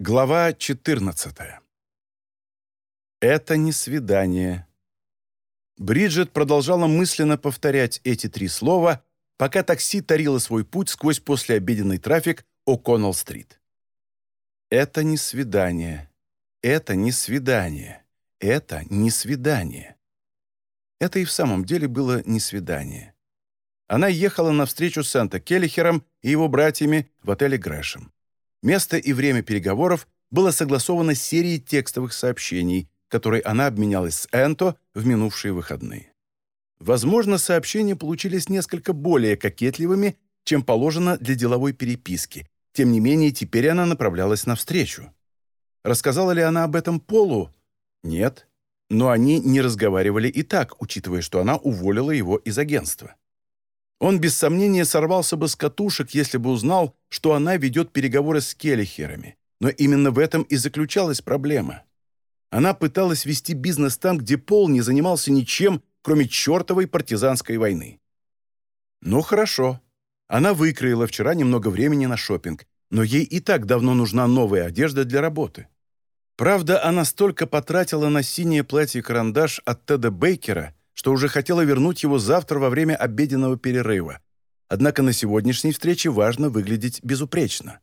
Глава 14. Это не свидание. Бриджит продолжала мысленно повторять эти три слова, пока такси тарило свой путь сквозь послеобеденный трафик О'Коннелл-стрит. Это не свидание. Это не свидание. Это не свидание. Это и в самом деле было не свидание. Она ехала навстречу Санта Келлихером и его братьями в отеле Грэшем. Место и время переговоров было согласовано с серией текстовых сообщений, которые она обменялась с Энто в минувшие выходные. Возможно, сообщения получились несколько более кокетливыми, чем положено для деловой переписки. Тем не менее, теперь она направлялась навстречу. Рассказала ли она об этом Полу? Нет. Но они не разговаривали и так, учитывая, что она уволила его из агентства. Он без сомнения сорвался бы с катушек, если бы узнал, что она ведет переговоры с Келлихерами. Но именно в этом и заключалась проблема. Она пыталась вести бизнес там, где Пол не занимался ничем, кроме чертовой партизанской войны. Ну хорошо. Она выкроила вчера немного времени на шопинг, но ей и так давно нужна новая одежда для работы. Правда, она столько потратила на синее платье-карандаш от Теда Бейкера, что уже хотела вернуть его завтра во время обеденного перерыва. Однако на сегодняшней встрече важно выглядеть безупречно.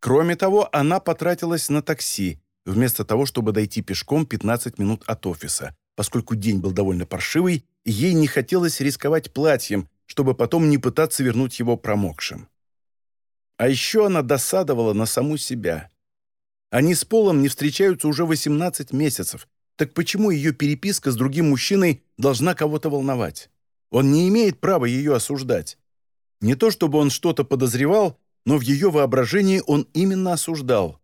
Кроме того, она потратилась на такси, вместо того, чтобы дойти пешком 15 минут от офиса, поскольку день был довольно паршивый, ей не хотелось рисковать платьем, чтобы потом не пытаться вернуть его промокшим. А еще она досадовала на саму себя. Они с Полом не встречаются уже 18 месяцев, так почему ее переписка с другим мужчиной должна кого-то волновать? Он не имеет права ее осуждать. Не то чтобы он что-то подозревал, но в ее воображении он именно осуждал.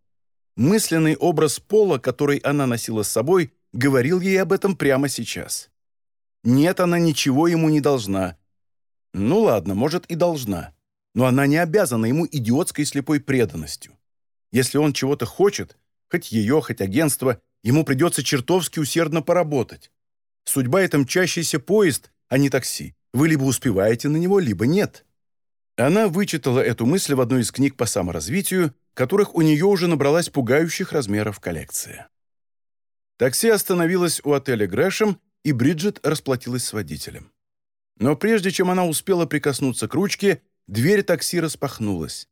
Мысленный образ Пола, который она носила с собой, говорил ей об этом прямо сейчас. Нет, она ничего ему не должна. Ну ладно, может и должна. Но она не обязана ему идиотской слепой преданностью. Если он чего-то хочет, хоть ее, хоть агентство, Ему придется чертовски усердно поработать. Судьба — это мчащийся поезд, а не такси. Вы либо успеваете на него, либо нет. Она вычитала эту мысль в одной из книг по саморазвитию, которых у нее уже набралась пугающих размеров коллекция. Такси остановилось у отеля Грэшем, и Бриджит расплатилась с водителем. Но прежде чем она успела прикоснуться к ручке, дверь такси распахнулась.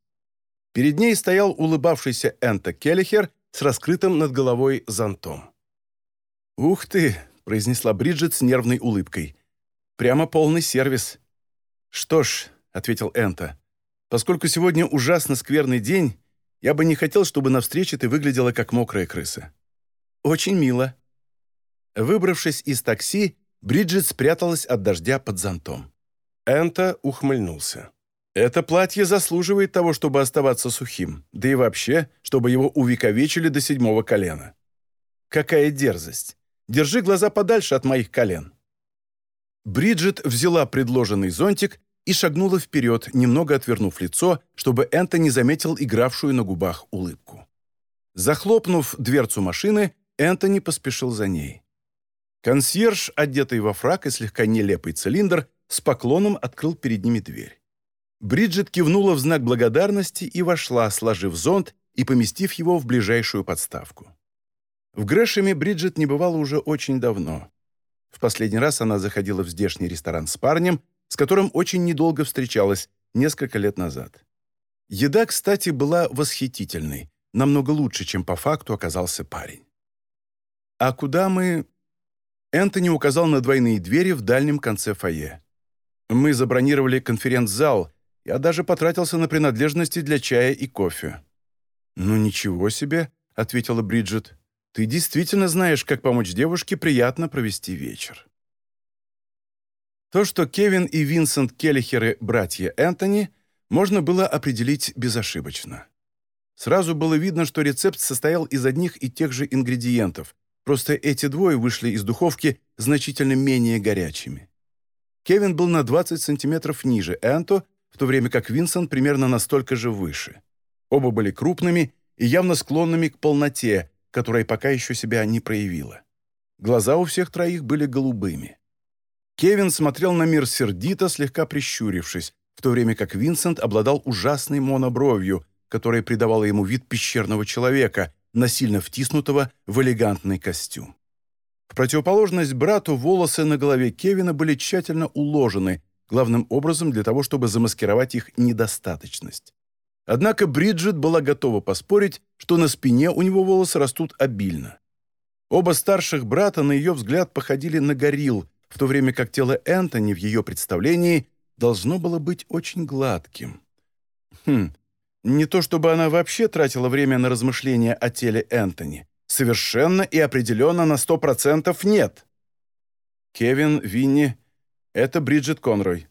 Перед ней стоял улыбавшийся Энто Келлихер с раскрытым над головой зонтом. «Ух ты!» — произнесла Бриджит с нервной улыбкой. «Прямо полный сервис». «Что ж», — ответил Энта, «поскольку сегодня ужасно скверный день, я бы не хотел, чтобы на встрече ты выглядела как мокрая крыса». «Очень мило». Выбравшись из такси, Бриджит спряталась от дождя под зонтом. Энта ухмыльнулся. Это платье заслуживает того, чтобы оставаться сухим, да и вообще, чтобы его увековечили до седьмого колена. Какая дерзость! Держи глаза подальше от моих колен. Бриджит взяла предложенный зонтик и шагнула вперед, немного отвернув лицо, чтобы Энтони заметил игравшую на губах улыбку. Захлопнув дверцу машины, Энтони поспешил за ней. Консьерж, одетый во фрак и слегка нелепый цилиндр, с поклоном открыл перед ними дверь. Бриджит кивнула в знак благодарности и вошла, сложив зонт и поместив его в ближайшую подставку. В Грэшеме Бриджит не бывала уже очень давно. В последний раз она заходила в здешний ресторан с парнем, с которым очень недолго встречалась, несколько лет назад. Еда, кстати, была восхитительной, намного лучше, чем по факту оказался парень. «А куда мы...» Энтони указал на двойные двери в дальнем конце фойе. «Мы забронировали конференц-зал, я даже потратился на принадлежности для чая и кофе». «Ну ничего себе», — ответила Бриджит. «Ты действительно знаешь, как помочь девушке приятно провести вечер». То, что Кевин и Винсент Келлихеры — братья Энтони, можно было определить безошибочно. Сразу было видно, что рецепт состоял из одних и тех же ингредиентов, просто эти двое вышли из духовки значительно менее горячими. Кевин был на 20 сантиметров ниже Энто в то время как Винсент примерно настолько же выше. Оба были крупными и явно склонными к полноте, которая пока еще себя не проявила. Глаза у всех троих были голубыми. Кевин смотрел на мир сердито, слегка прищурившись, в то время как Винсент обладал ужасной монобровью, которая придавала ему вид пещерного человека, насильно втиснутого в элегантный костюм. В противоположность брату волосы на голове Кевина были тщательно уложены, главным образом для того, чтобы замаскировать их недостаточность. Однако Бриджит была готова поспорить, что на спине у него волосы растут обильно. Оба старших брата, на ее взгляд, походили на горилл, в то время как тело Энтони в ее представлении должно было быть очень гладким. Хм, не то чтобы она вообще тратила время на размышления о теле Энтони. Совершенно и определенно на сто процентов нет. Кевин, Винни, это Бриджит Конрой.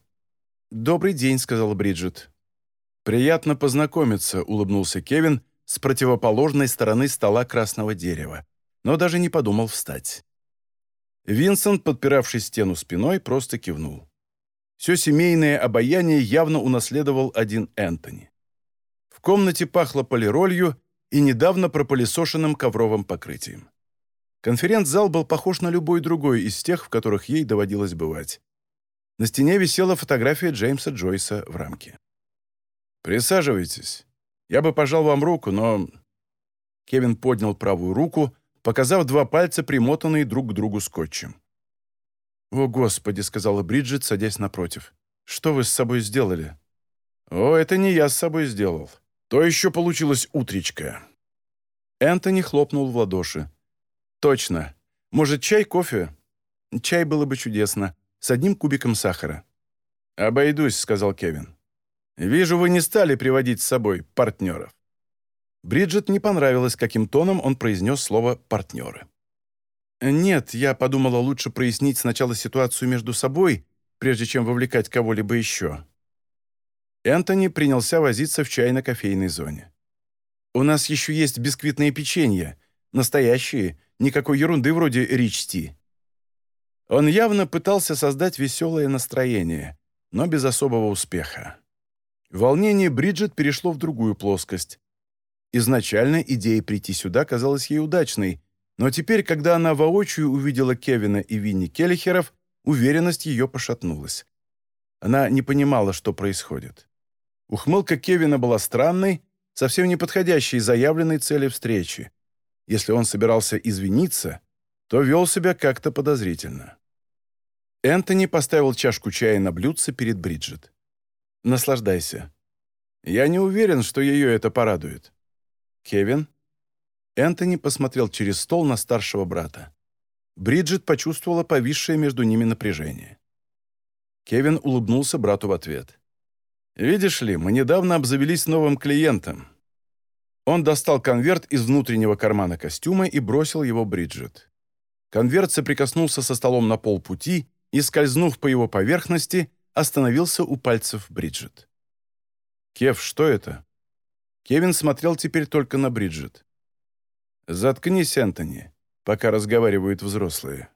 «Добрый день», — сказала Бриджит. «Приятно познакомиться», — улыбнулся Кевин с противоположной стороны стола красного дерева, но даже не подумал встать. Винсент, подпиравший стену спиной, просто кивнул. Все семейное обаяние явно унаследовал один Энтони. В комнате пахло полиролью и недавно пропылесошенным ковровым покрытием. Конференц-зал был похож на любой другой из тех, в которых ей доводилось бывать. На стене висела фотография Джеймса Джойса в рамке. «Присаживайтесь. Я бы пожал вам руку, но...» Кевин поднял правую руку, показав два пальца, примотанные друг к другу скотчем. «О, Господи!» — сказала Бриджит, садясь напротив. «Что вы с собой сделали?» «О, это не я с собой сделал. То еще получилось утречка». Энтони хлопнул в ладоши. «Точно. Может, чай, кофе?» «Чай было бы чудесно. С одним кубиком сахара». «Обойдусь», — сказал Кевин. «Вижу, вы не стали приводить с собой партнеров». Бриджит не понравилось, каким тоном он произнес слово «партнеры». «Нет, я подумала лучше прояснить сначала ситуацию между собой, прежде чем вовлекать кого-либо еще». Энтони принялся возиться в чайно-кофейной зоне. «У нас еще есть бисквитные печенья. Настоящие, никакой ерунды вроде ричти». Он явно пытался создать веселое настроение, но без особого успеха. Волнение Бриджит перешло в другую плоскость. Изначально идея прийти сюда казалась ей удачной, но теперь, когда она воочию увидела Кевина и Винни Келлихеров, уверенность ее пошатнулась. Она не понимала, что происходит. Ухмылка Кевина была странной, совсем не подходящей заявленной цели встречи. Если он собирался извиниться, то вел себя как-то подозрительно. Энтони поставил чашку чая на блюдце перед Бриджит. Наслаждайся. Я не уверен, что ее это порадует. Кевин?» Энтони посмотрел через стол на старшего брата. Бриджит почувствовала повисшее между ними напряжение. Кевин улыбнулся брату в ответ. «Видишь ли, мы недавно обзавелись новым клиентом». Он достал конверт из внутреннего кармана костюма и бросил его Бриджит. Конверт соприкоснулся со столом на полпути и, скользнув по его поверхности, остановился у пальцев Бриджит. «Кев, что это?» Кевин смотрел теперь только на Бриджит. «Заткнись, Энтони, пока разговаривают взрослые».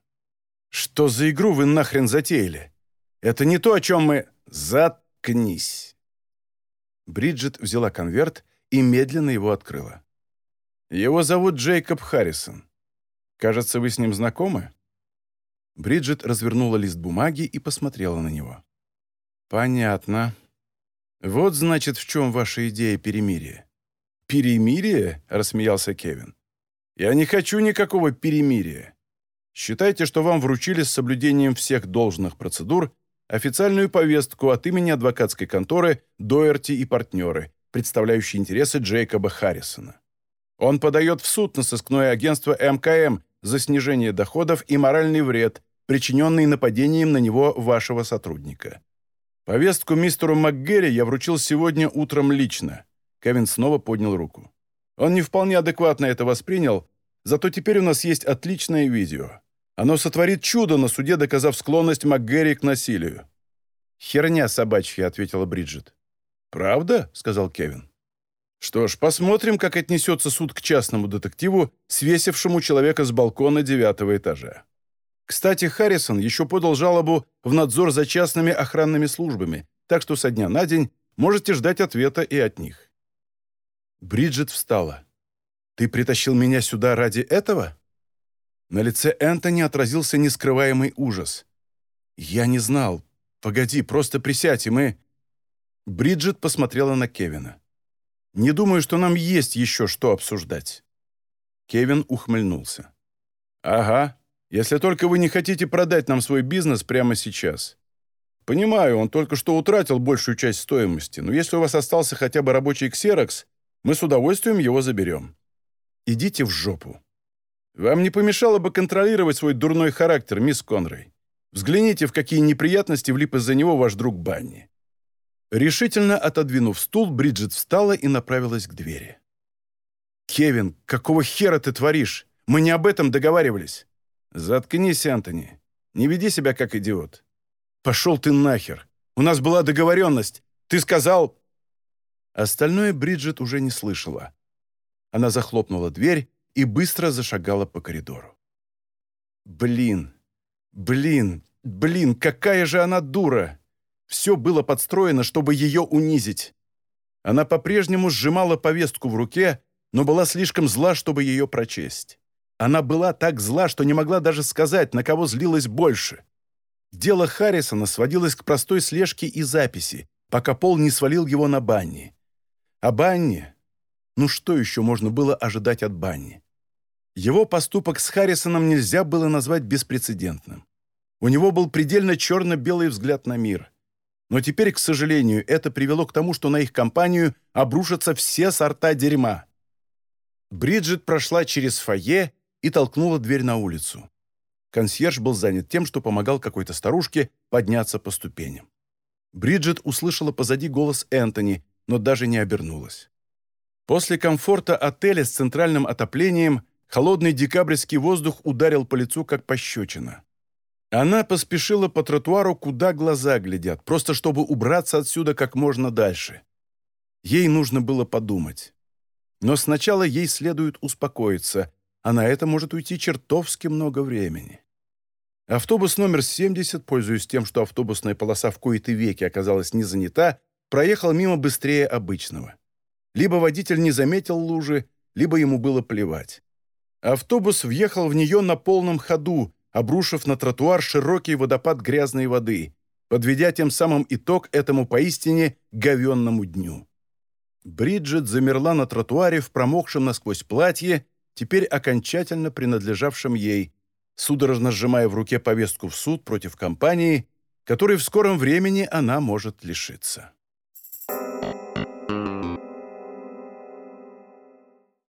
«Что за игру вы нахрен затеяли? Это не то, о чем мы...» «Заткнись!» Бриджит взяла конверт и медленно его открыла. «Его зовут Джейкоб Харрисон. Кажется, вы с ним знакомы?» Бриджит развернула лист бумаги и посмотрела на него. «Понятно. Вот, значит, в чем ваша идея перемирия». «Перемирие?» — рассмеялся Кевин. «Я не хочу никакого перемирия. Считайте, что вам вручили с соблюдением всех должных процедур официальную повестку от имени адвокатской конторы Доерти и партнеры, представляющие интересы Джейкоба Харрисона. Он подает в суд на сыскное агентство МКМ за снижение доходов и моральный вред, причиненный нападением на него вашего сотрудника. Повестку мистеру МакГерри я вручил сегодня утром лично. Кевин снова поднял руку. Он не вполне адекватно это воспринял, зато теперь у нас есть отличное видео. Оно сотворит чудо на суде, доказав склонность МакГерри к насилию». «Херня собачья», — ответила Бриджит. «Правда?» — сказал Кевин. «Что ж, посмотрим, как отнесется суд к частному детективу, свесившему человека с балкона девятого этажа. Кстати, Харрисон еще подал жалобу в надзор за частными охранными службами, так что со дня на день можете ждать ответа и от них». Бриджит встала. «Ты притащил меня сюда ради этого?» На лице Энтони отразился нескрываемый ужас. «Я не знал. Погоди, просто присядь, и мы...» Бриджит посмотрела на Кевина. Не думаю, что нам есть еще что обсуждать». Кевин ухмыльнулся. «Ага, если только вы не хотите продать нам свой бизнес прямо сейчас. Понимаю, он только что утратил большую часть стоимости, но если у вас остался хотя бы рабочий ксерокс, мы с удовольствием его заберем. Идите в жопу. Вам не помешало бы контролировать свой дурной характер, мисс Конрой. Взгляните, в какие неприятности влип из-за него ваш друг Банни». Решительно отодвинув стул, Бриджит встала и направилась к двери. «Кевин, какого хера ты творишь? Мы не об этом договаривались». «Заткнись, Антони. Не веди себя как идиот». «Пошел ты нахер. У нас была договоренность. Ты сказал...» Остальное Бриджит уже не слышала. Она захлопнула дверь и быстро зашагала по коридору. «Блин, блин, блин, какая же она дура!» Все было подстроено, чтобы ее унизить. Она по-прежнему сжимала повестку в руке, но была слишком зла, чтобы ее прочесть. Она была так зла, что не могла даже сказать, на кого злилась больше. Дело Харрисона сводилось к простой слежке и записи, пока Пол не свалил его на Банни. А Банни... Ну что еще можно было ожидать от Банни? Его поступок с Харрисоном нельзя было назвать беспрецедентным. У него был предельно черно-белый взгляд на мир. Но теперь, к сожалению, это привело к тому, что на их компанию обрушатся все сорта дерьма. Бриджит прошла через фойе и толкнула дверь на улицу. Консьерж был занят тем, что помогал какой-то старушке подняться по ступеням. Бриджит услышала позади голос Энтони, но даже не обернулась. После комфорта отеля с центральным отоплением холодный декабрьский воздух ударил по лицу, как пощечина. Она поспешила по тротуару, куда глаза глядят, просто чтобы убраться отсюда как можно дальше. Ей нужно было подумать. Но сначала ей следует успокоиться, а на это может уйти чертовски много времени. Автобус номер 70, пользуясь тем, что автобусная полоса в кои-то веки оказалась не занята, проехал мимо быстрее обычного. Либо водитель не заметил лужи, либо ему было плевать. Автобус въехал в нее на полном ходу, обрушив на тротуар широкий водопад грязной воды, подведя тем самым итог этому поистине говенному дню. Бриджит замерла на тротуаре в промокшем насквозь платье теперь окончательно принадлежавшим ей, судорожно сжимая в руке повестку в суд против компании, которой в скором времени она может лишиться.